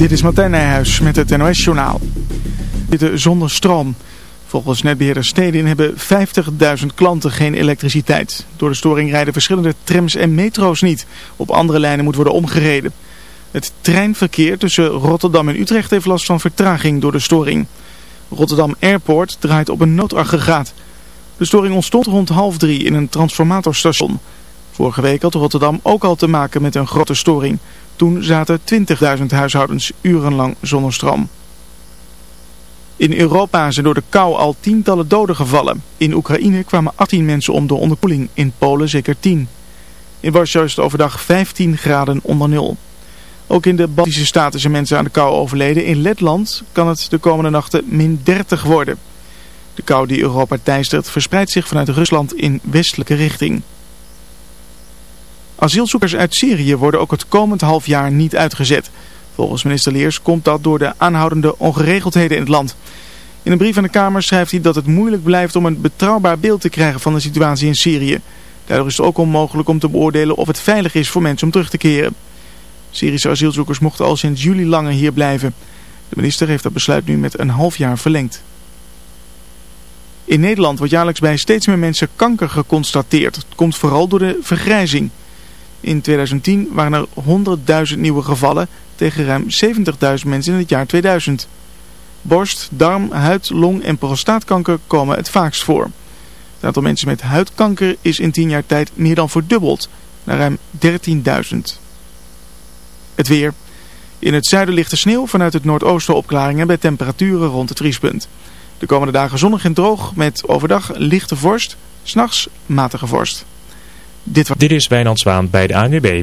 Dit is Martijn Nijhuis met het NOS-journaal. Zitten zonder stroom. Volgens netbeheerder Stedin hebben 50.000 klanten geen elektriciteit. Door de storing rijden verschillende trams en metro's niet. Op andere lijnen moet worden omgereden. Het treinverkeer tussen Rotterdam en Utrecht heeft last van vertraging door de storing. Rotterdam Airport draait op een noodaggregaat. De storing ontstond rond half drie in een transformatorstation. Vorige week had Rotterdam ook al te maken met een grote storing... Toen zaten 20.000 huishoudens urenlang zonder stroom. In Europa zijn door de kou al tientallen doden gevallen. In Oekraïne kwamen 18 mensen om door onderkoeling, in Polen zeker 10. In Warschau is het overdag 15 graden onder nul. Ook in de Baltische staten zijn mensen aan de kou overleden. In Letland kan het de komende nachten min 30 worden. De kou die Europa teistert verspreidt zich vanuit Rusland in westelijke richting. Asielzoekers uit Syrië worden ook het komend half jaar niet uitgezet. Volgens minister Leers komt dat door de aanhoudende ongeregeldheden in het land. In een brief aan de Kamer schrijft hij dat het moeilijk blijft om een betrouwbaar beeld te krijgen van de situatie in Syrië. Daardoor is het ook onmogelijk om te beoordelen of het veilig is voor mensen om terug te keren. Syrische asielzoekers mochten al sinds juli langer hier blijven. De minister heeft dat besluit nu met een half jaar verlengd. In Nederland wordt jaarlijks bij steeds meer mensen kanker geconstateerd. Het komt vooral door de vergrijzing. In 2010 waren er 100.000 nieuwe gevallen tegen ruim 70.000 mensen in het jaar 2000. Borst, darm, huid, long en prostaatkanker komen het vaakst voor. Het aantal mensen met huidkanker is in 10 jaar tijd meer dan verdubbeld, naar ruim 13.000. Het weer. In het zuiden ligt de sneeuw, vanuit het noordoosten opklaringen bij temperaturen rond het vriespunt. De komende dagen zonnig en droog met overdag lichte vorst, s'nachts matige vorst. Dit, Dit is Wijnand bij de ANWB.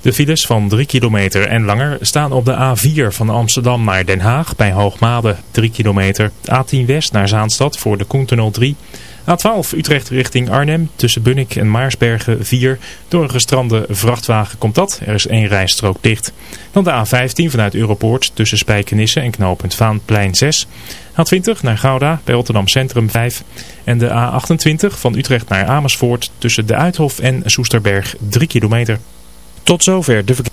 De files van 3 kilometer en langer staan op de A4 van Amsterdam naar Den Haag bij Hoogmade 3 kilometer. A10 West naar Zaanstad voor de Koentunnel 3. A12 Utrecht richting Arnhem tussen Bunnik en Maarsbergen 4. Door een gestrande vrachtwagen komt dat. Er is één rijstrook dicht. Dan de A15 vanuit Europoort tussen Spijkenisse en knooppunt Vaanplein 6. A20 naar Gouda bij Rotterdam Centrum 5. En de A28 van Utrecht naar Amersfoort tussen de Uithof en Soesterberg 3 kilometer. Tot zover de verkeer.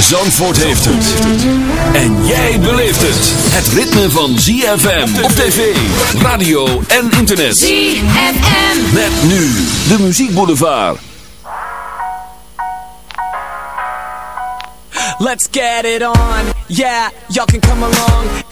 Zandvoort heeft het. En jij beleeft het. Het ritme van ZFM op tv, radio en internet. ZFM. Met nu de muziekboulevard. Let's get it on. Yeah, y'all can come along.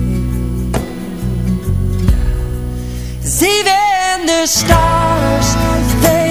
and the stars, they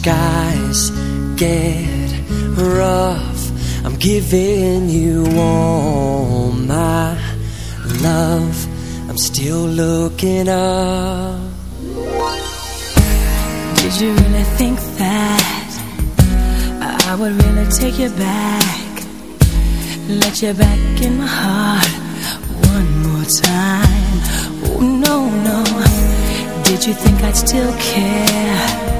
Skies get rough. I'm giving you all my love. I'm still looking up. Did you really think that I would really take you back? Let you back in my heart one more time. Oh, no, no. Did you think I'd still care?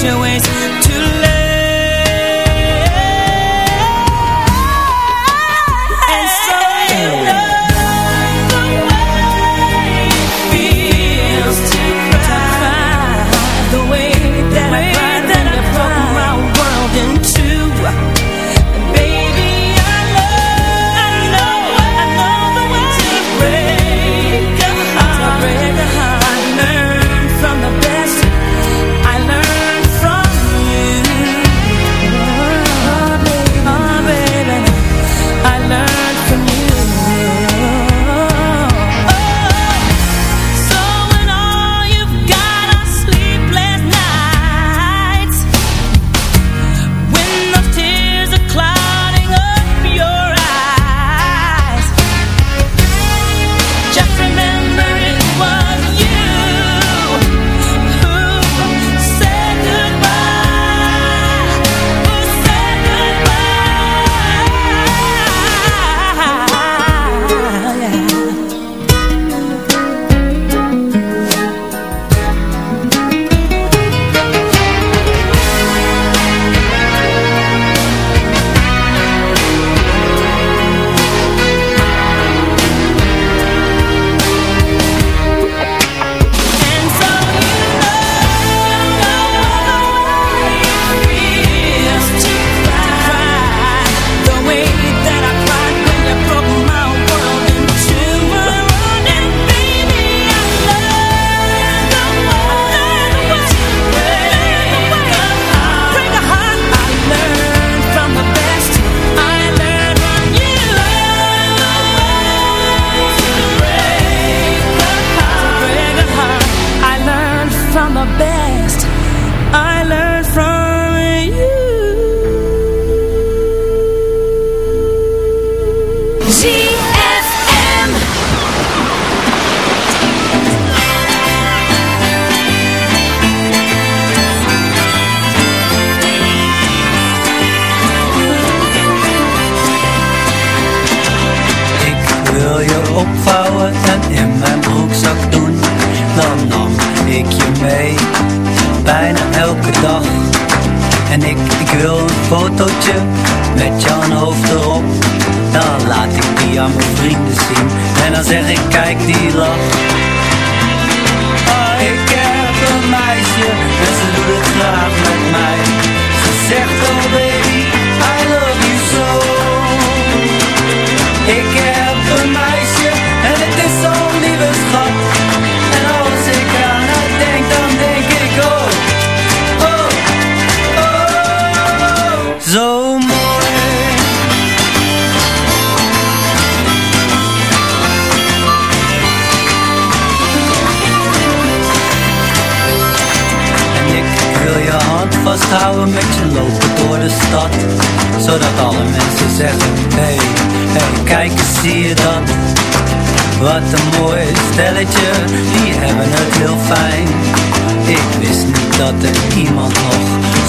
change your ways.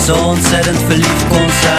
zo ontzettend verliefd kon zijn.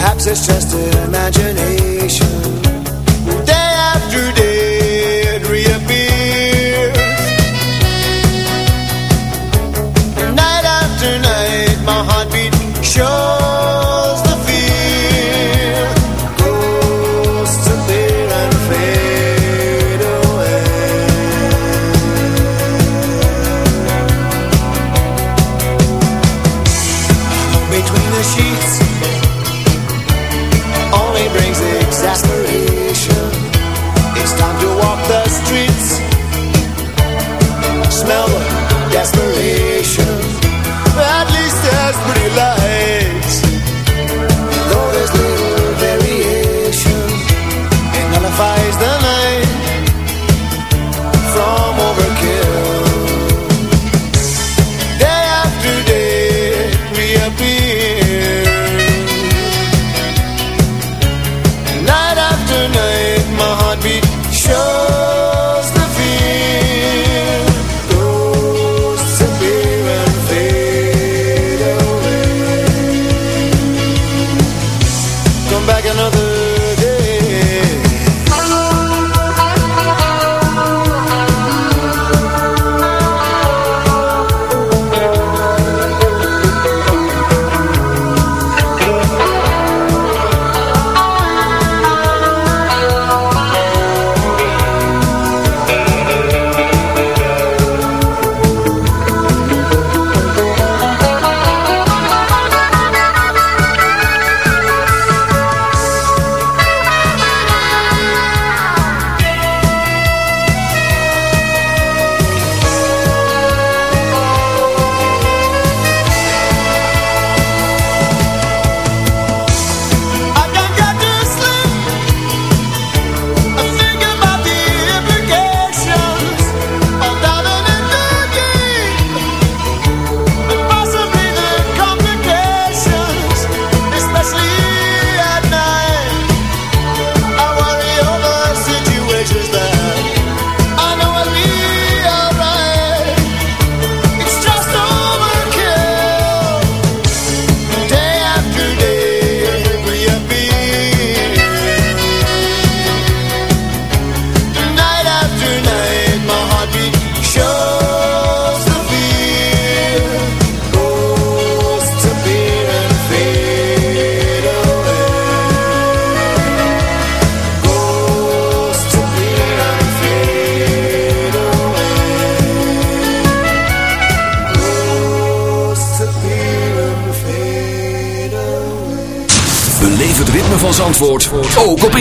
Perhaps it's just imagination.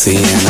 sexy and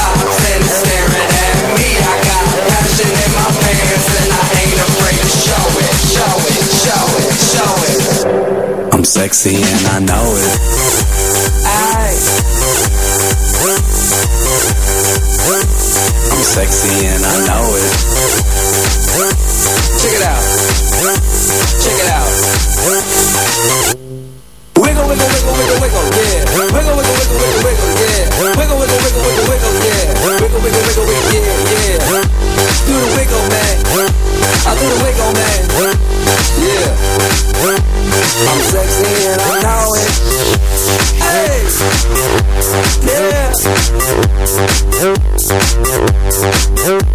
sexy and I know it. I'm sexy and I know it. Check it out. Check it out. Wiggle, wiggle, wiggle, wiggle, wiggle, yeah. Wiggle, wiggle, wiggle, wiggle, wiggle, yeah. Wiggle, wiggle, wiggle, wiggle, wiggle, yeah. Wiggle, wiggle, wiggle, wiggle, yeah, yeah. Do the wiggle. I do the wiggle, man. Yeah. I'm sexy and I know it. Hey. Yeah.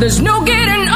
There's no getting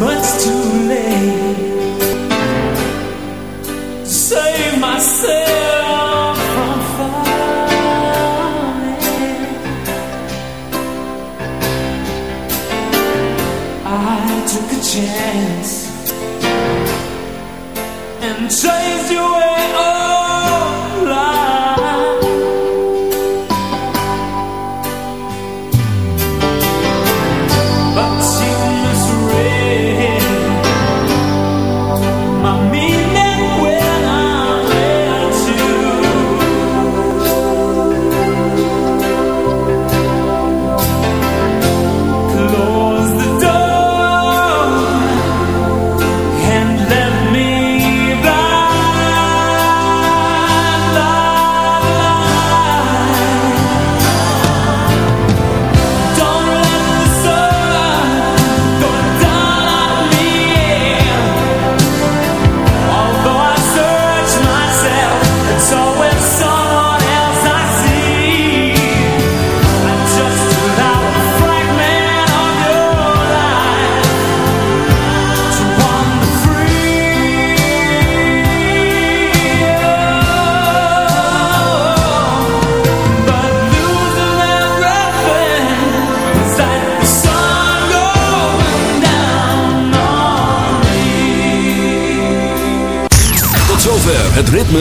much too